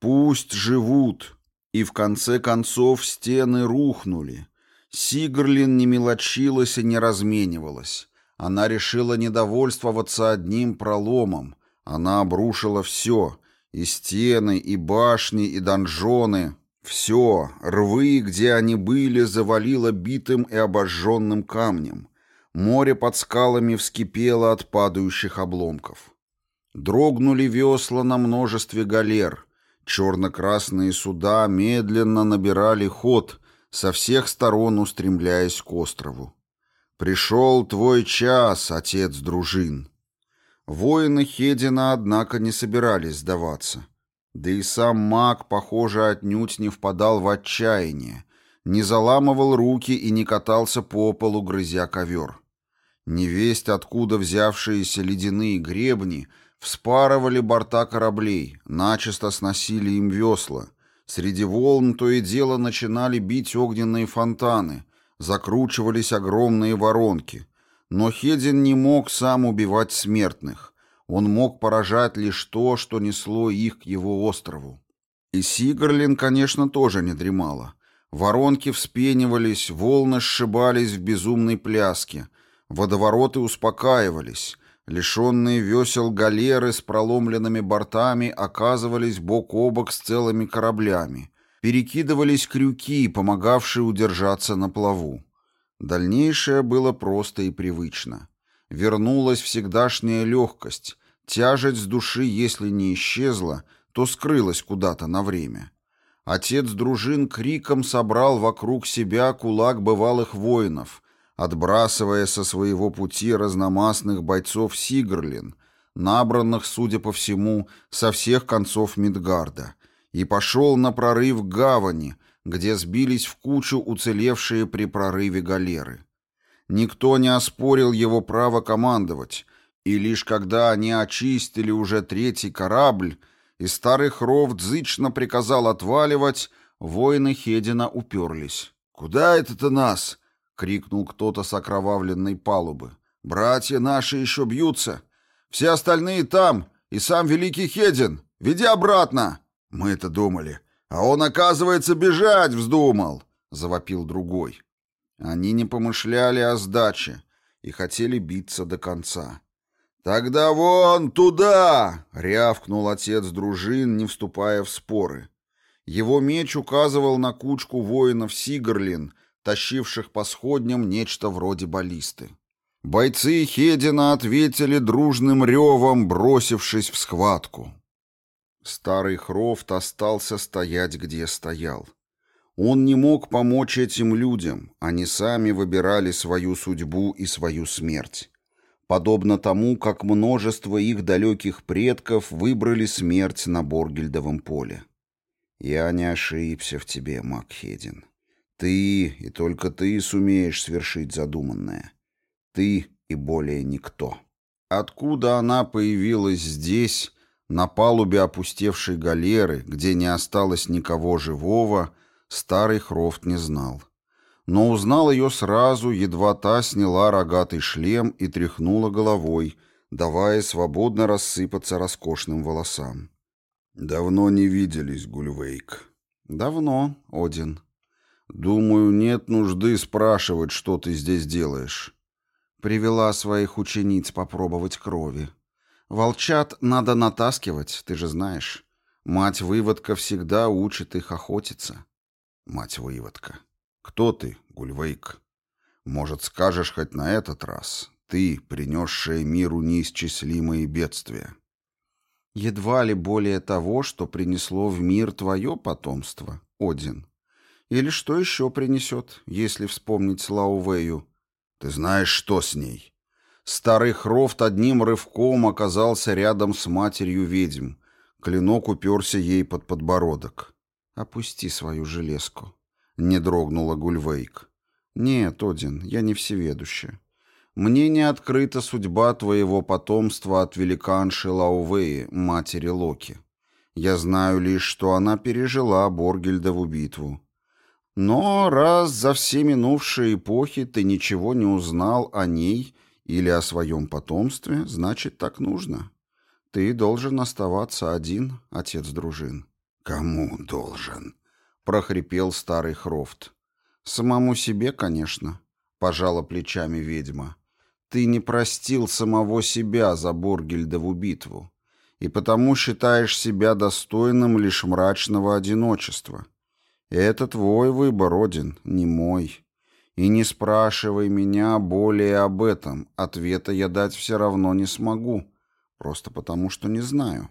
S1: пусть живут. И в конце концов стены рухнули. Сигрлин не мелочилась и не разменивалась. Она решила недовольствоваться одним проломом. Она обрушила все — и стены, и башни, и донжоны. Все, рвы, где они были, завалило битым и обожженным камнем. Море под скалами вскипело от падающих обломков. Дрогнули весла на множестве галер. Черно-красные суда медленно набирали ход, со всех сторон устремляясь к острову. «Пришел твой час, отец дружин!» Воины Хедина, однако, не собирались сдаваться. Да и сам маг, похоже, отнюдь не впадал в отчаяние, не заламывал руки и не катался по полу, грызя ковер. Невесть, откуда взявшиеся ледяные гребни — Вспарывали борта кораблей, начисто сносили им весла. Среди волн то и дело начинали бить огненные фонтаны, закручивались огромные воронки. Но Хедин не мог сам убивать смертных. Он мог поражать лишь то, что несло их к его острову. И Сигарлин, конечно, тоже не дремала. Воронки вспенивались, волны сшибались в безумной пляске, водовороты успокаивались, Лишенные весел галеры с проломленными бортами оказывались бок о бок с целыми кораблями. Перекидывались крюки, помогавшие удержаться на плаву. Дальнейшее было просто и привычно. Вернулась всегдашняя легкость. Тяжесть с души, если не исчезла, то скрылась куда-то на время. Отец дружин криком собрал вокруг себя кулак бывалых воинов, отбрасывая со своего пути разномастных бойцов Сигрлин, набранных, судя по всему, со всех концов Мидгарда, и пошел на прорыв к гавани, где сбились в кучу уцелевшие при прорыве галеры. Никто не оспорил его право командовать, и лишь когда они очистили уже третий корабль, и старый Хрофт зычно приказал отваливать, воины Хедина уперлись. «Куда это-то нас?» — крикнул кто-то с окровавленной палубы. «Братья наши еще бьются! Все остальные там, и сам великий Хедин! Веди обратно!» «Мы это думали. А он, оказывается, бежать вздумал!» — завопил другой. Они не помышляли о сдаче и хотели биться до конца. «Тогда вон туда!» — рявкнул отец дружин, не вступая в споры. Его меч указывал на кучку воинов Сигарлин — тащивших по сходням нечто вроде баллисты. Бойцы Хедина ответили дружным ревом, бросившись в схватку. Старый Хрофт остался стоять, где стоял. Он не мог помочь этим людям, они сами выбирали свою судьбу и свою смерть. Подобно тому, как множество их далеких предков выбрали смерть на Боргельдовом поле. Я не ошибся в тебе, Макхедин. Ты и только ты сумеешь свершить задуманное. Ты и более никто. Откуда она появилась здесь, на палубе опустевшей галеры, где не осталось никого живого, старый Хрофт не знал. Но узнал ее сразу, едва та сняла рогатый шлем и тряхнула головой, давая свободно рассыпаться роскошным волосам. «Давно не виделись, Гульвейк». «Давно, Один». «Думаю, нет нужды спрашивать, что ты здесь делаешь». Привела своих учениц попробовать крови. Волчат надо натаскивать, ты же знаешь. Мать-выводка всегда учит их охотиться. Мать-выводка. Кто ты, Гульвейк? Может, скажешь хоть на этот раз? Ты, принесшая миру неисчислимые бедствия. Едва ли более того, что принесло в мир твое потомство, Один. Или что еще принесет, если вспомнить Лаувею? Ты знаешь, что с ней? Старый Хрофт одним рывком оказался рядом с матерью ведьм. Клинок уперся ей под подбородок. «Опусти свою железку», — не дрогнула Гульвейк. «Нет, Один, я не всеведущая. Мне не открыта судьба твоего потомства от великанши Лаувеи, матери Локи. Я знаю лишь, что она пережила Боргельдову битву. Но раз за все минувшие эпохи ты ничего не узнал о ней или о своем потомстве, значит, так нужно. Ты должен оставаться один, отец дружин.
S2: Кому должен?
S1: прохрипел старый Хрофт. Самому себе, конечно, пожала плечами ведьма. Ты не простил самого себя за Боргельдову битву, и потому считаешь себя достойным лишь мрачного одиночества. Это твой выбор, Один, не мой. И не спрашивай меня более об этом, ответа я дать все равно не смогу, просто потому что не знаю.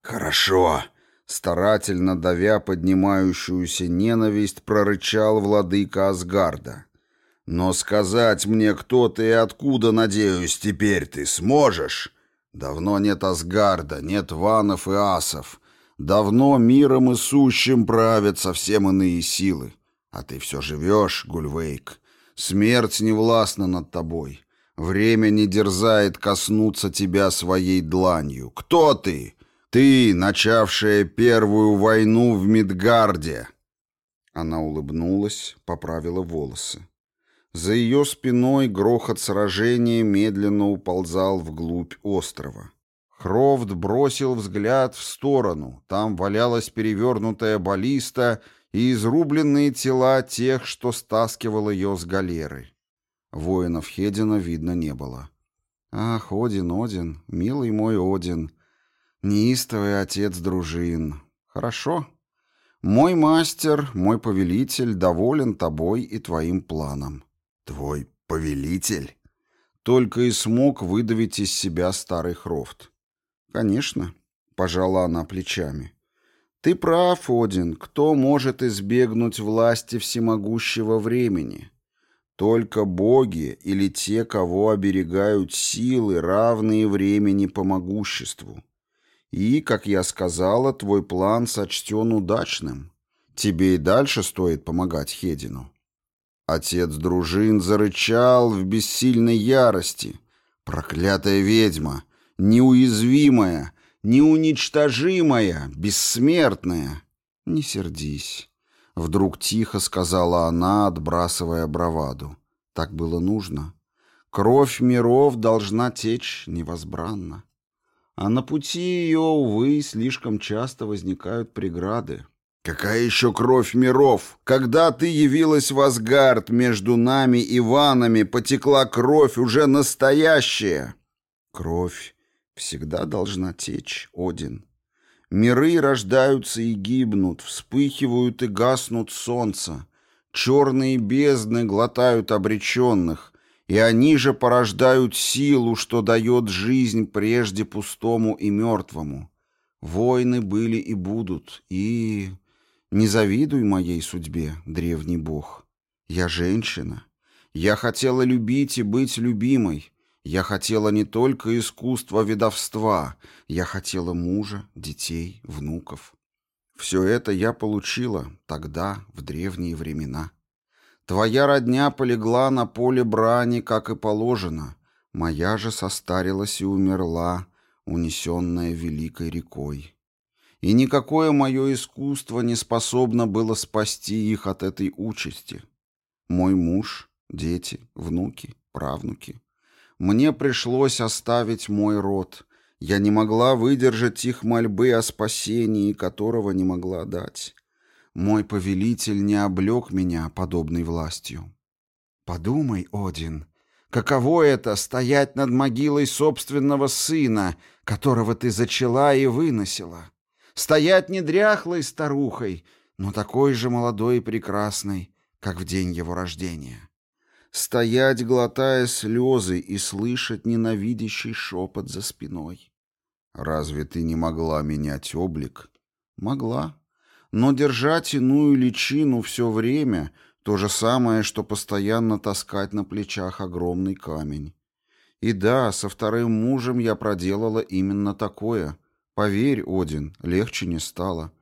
S2: Хорошо, старательно давя поднимающуюся ненависть, прорычал владыка Асгарда. Но сказать мне, кто ты и откуда, надеюсь, теперь ты сможешь? Давно нет Асгарда, нет ванов и асов. Давно миром и сущим правят совсем иные силы. А ты все живешь, Гульвейк, Смерть не властна над тобой. Время не дерзает коснуться тебя своей дланью. Кто ты? Ты, начавшая первую войну в Мидгарде.
S1: Она улыбнулась, поправила волосы. За ее спиной грохот сражения медленно уползал вглубь острова. Хрофт бросил взгляд в сторону. Там валялась перевернутая баллиста и изрубленные тела тех, что стаскивал ее с галеры. Воинов Хедина видно не было. Ах, Один, Один, милый мой Один, неистовый отец дружин. Хорошо. Мой мастер, мой повелитель доволен тобой и твоим планом.
S2: Твой повелитель?
S1: Только и смог выдавить из себя старый Хрофт. Конечно, пожала она плечами. Ты прав, Один, кто может избегнуть власти всемогущего времени? Только боги или те, кого оберегают силы, равные времени по могуществу. И, как я сказала, твой план сочтен удачным. Тебе и дальше стоит помогать Хедину. Отец дружин зарычал в бессильной ярости. Проклятая ведьма, неуязвимая, неуничтожимая, бессмертная. Не сердись. Вдруг тихо сказала она, отбрасывая браваду. Так было нужно. Кровь миров должна течь невозбранно. А на пути ее, увы, слишком часто возникают преграды.
S2: «Какая еще кровь миров? Когда ты явилась в Асгард, между нами и ванами потекла кровь уже настоящая!»
S1: «Кровь всегда должна течь, Один. Миры рождаются и гибнут, вспыхивают и гаснут солнца. Черные бездны глотают обреченных, и они же порождают силу, что дает жизнь прежде пустому и мертвому. Войны были и будут, и... Не завидуй моей судьбе, древний бог. Я женщина. Я хотела любить и быть любимой. Я хотела не только искусства ведовства, я хотела мужа, детей, внуков. Все это я получила тогда, в древние времена. Твоя родня полегла на поле брани, как и положено. Моя же состарилась и умерла, унесенная великой рекой. И никакое мое искусство не способно было спасти их от этой участи. Мой муж, дети, внуки, правнуки — мне пришлось оставить мой род. Я не могла выдержать их мольбы о спасении, которого не могла дать. Мой повелитель не облег меня подобной властью. Подумай, Один, каково это — стоять над могилой собственного сына, которого ты зачала и выносила? Стоять не дряхлой старухой, но такой же молодой и прекрасной, как в день его рождения стоять, глотая слезы, и слышать ненавидящий шепот за спиной. Разве ты не могла менять облик? Могла. Но держать иную личину все время — то же самое, что постоянно таскать на плечах огромный камень. И да, со вторым мужем я проделала именно такое. Поверь, Один, легче не стало.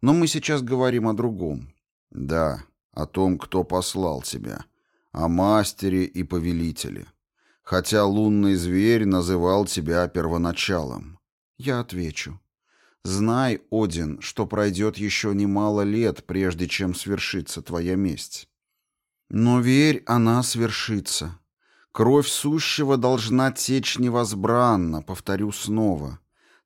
S1: Но мы сейчас говорим о другом. Да, о том, кто послал тебя о мастере и повелителе. Хотя лунный зверь называл тебя первоначалом. Я отвечу. Знай, Один, что пройдет еще немало лет, прежде чем свершится твоя месть. Но верь, она свершится. Кровь сущего должна течь невозбранно, повторю снова.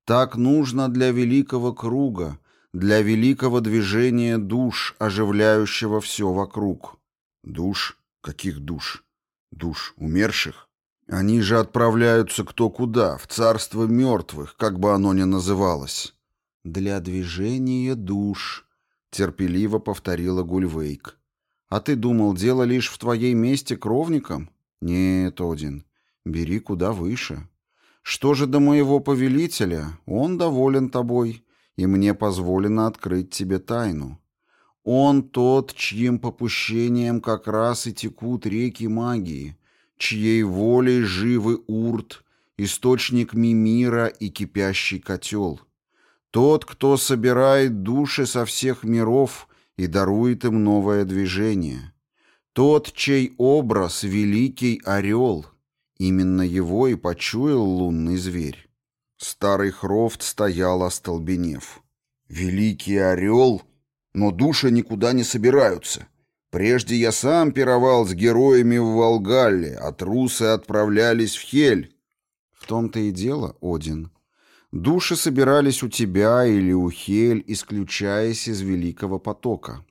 S1: Так нужно для великого круга, для великого движения душ, оживляющего все вокруг.
S2: Душ? Каких душ? Душ умерших?
S1: Они же отправляются кто куда, в царство мертвых, как бы оно ни называлось. Для движения душ, терпеливо повторила Гульвейк. А ты думал, дело лишь в твоей месте кровником? Нет, Один, бери куда выше. Что же до моего повелителя? Он доволен тобой, и мне позволено открыть тебе тайну. Он тот, чьим попущением как раз и текут реки магии, чьей волей живы урт, источник мимира и кипящий котел. Тот, кто собирает души со всех миров и дарует им новое движение. Тот, чей образ — великий орел. Именно его и почуял лунный зверь. Старый Хрофт стоял, остолбенев. «Великий орел? Но души никуда не собираются. Прежде я сам пировал с героями в Волгалле, а трусы отправлялись в Хель». «В том-то и дело, Один. Души собирались у тебя или у Хель, исключаясь из Великого потока.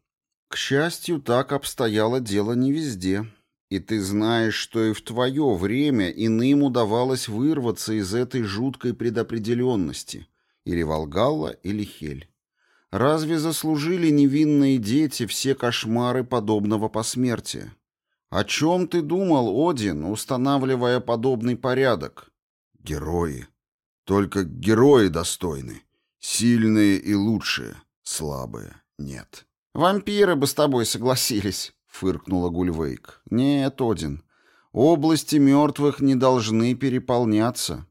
S1: К счастью, так обстояло дело не везде». И ты знаешь, что и в твое время иным удавалось вырваться из этой жуткой предопределенности. Или Волгалла, или Хель. Разве заслужили невинные дети все кошмары подобного посмертия? О чем ты думал, Один, устанавливая подобный порядок?
S2: Герои. Только герои достойны. Сильные и лучшие. Слабые нет.
S1: Вампиры бы с тобой согласились фыркнула Гульвейк. «Нет, Один, области мертвых не должны переполняться.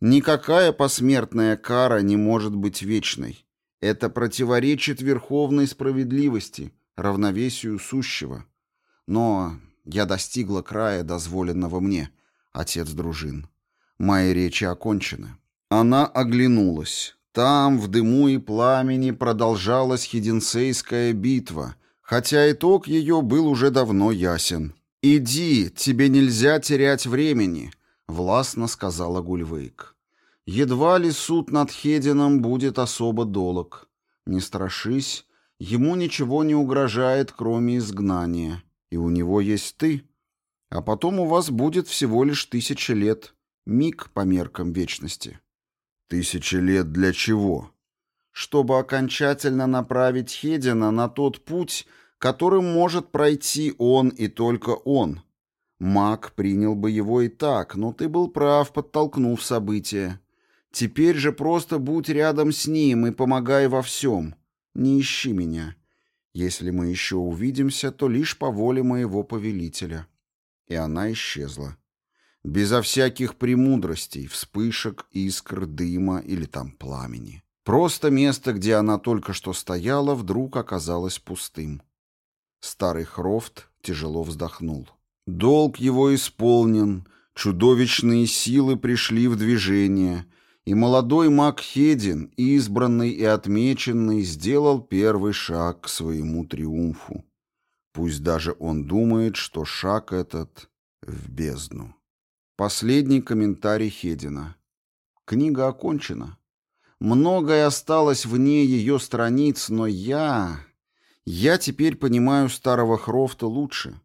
S1: Никакая посмертная кара не может быть вечной. Это противоречит верховной справедливости, равновесию сущего. Но я достигла края, дозволенного мне, отец дружин. Мои речи окончены». Она оглянулась. Там, в дыму и пламени, продолжалась Хиденсейская битва — хотя итог ее был уже давно ясен. «Иди, тебе нельзя терять времени», — властно сказала Гульвейк. «Едва ли суд над Хедином будет особо долг. Не страшись, ему ничего не угрожает, кроме изгнания, и у него есть ты. А потом у вас будет всего лишь тысяча лет, миг по меркам вечности».
S2: «Тысяча лет для чего?»
S1: чтобы окончательно направить Хедина на тот путь, которым может пройти он и только он. Маг принял бы его и так, но ты был прав, подтолкнув события. Теперь же просто будь рядом с ним и помогай во всем. Не ищи меня. Если мы еще увидимся, то лишь по воле моего повелителя». И она исчезла. Безо всяких премудростей, вспышек, искр, дыма или там пламени. Просто место, где она только что стояла, вдруг оказалось пустым. Старый Хрофт тяжело вздохнул. Долг его исполнен, чудовищные силы пришли в движение, и молодой маг Хедин, избранный и отмеченный, сделал первый шаг к своему триумфу. Пусть даже он думает, что шаг этот в бездну. Последний комментарий Хедина. Книга окончена. Многое осталось вне ее страниц, но я... Я теперь понимаю старого Хрофта лучше.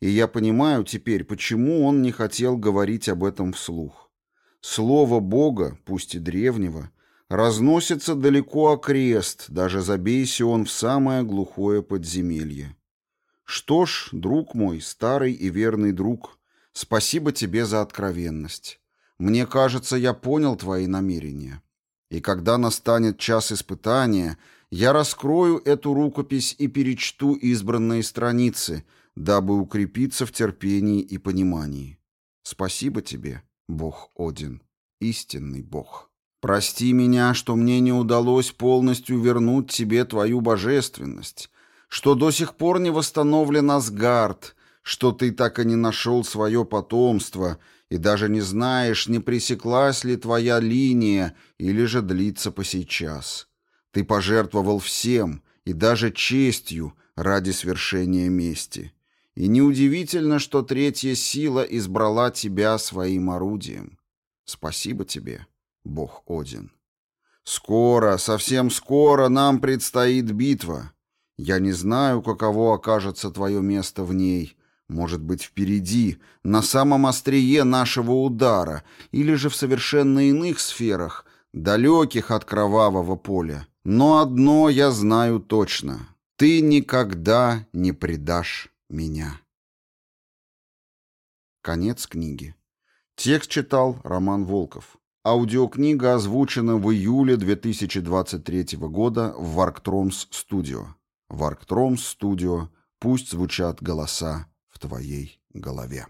S1: И я понимаю теперь, почему он не хотел говорить об этом вслух. Слово Бога, пусть и древнего, разносится далеко окрест, даже забейся он в самое глухое подземелье. Что ж, друг мой, старый и верный друг, спасибо тебе за откровенность. Мне кажется, я понял твои намерения. И когда настанет час испытания, я раскрою эту рукопись и перечту избранные страницы, дабы укрепиться в терпении и понимании. Спасибо тебе, Бог Один, истинный Бог. Прости меня, что мне не удалось полностью вернуть тебе твою божественность, что до сих пор не восстановлен Асгард, что ты так и не нашел свое потомство — и даже не знаешь, не пресеклась ли твоя линия или же длится по сейчас. Ты пожертвовал всем и даже честью ради свершения мести. И неудивительно, что третья сила избрала тебя своим орудием. Спасибо тебе, Бог Один. Скоро, совсем скоро нам предстоит битва. Я не знаю, каково окажется твое место в ней. Может быть, впереди, на самом острие нашего удара, или же в совершенно иных сферах, далеких от кровавого поля. Но одно я знаю точно. Ты никогда не предашь меня. Конец книги. Текст читал Роман Волков. Аудиокнига озвучена в июле 2023 года в Варктромс Студио. Варктромс Студио. Пусть звучат голоса в твоей голове.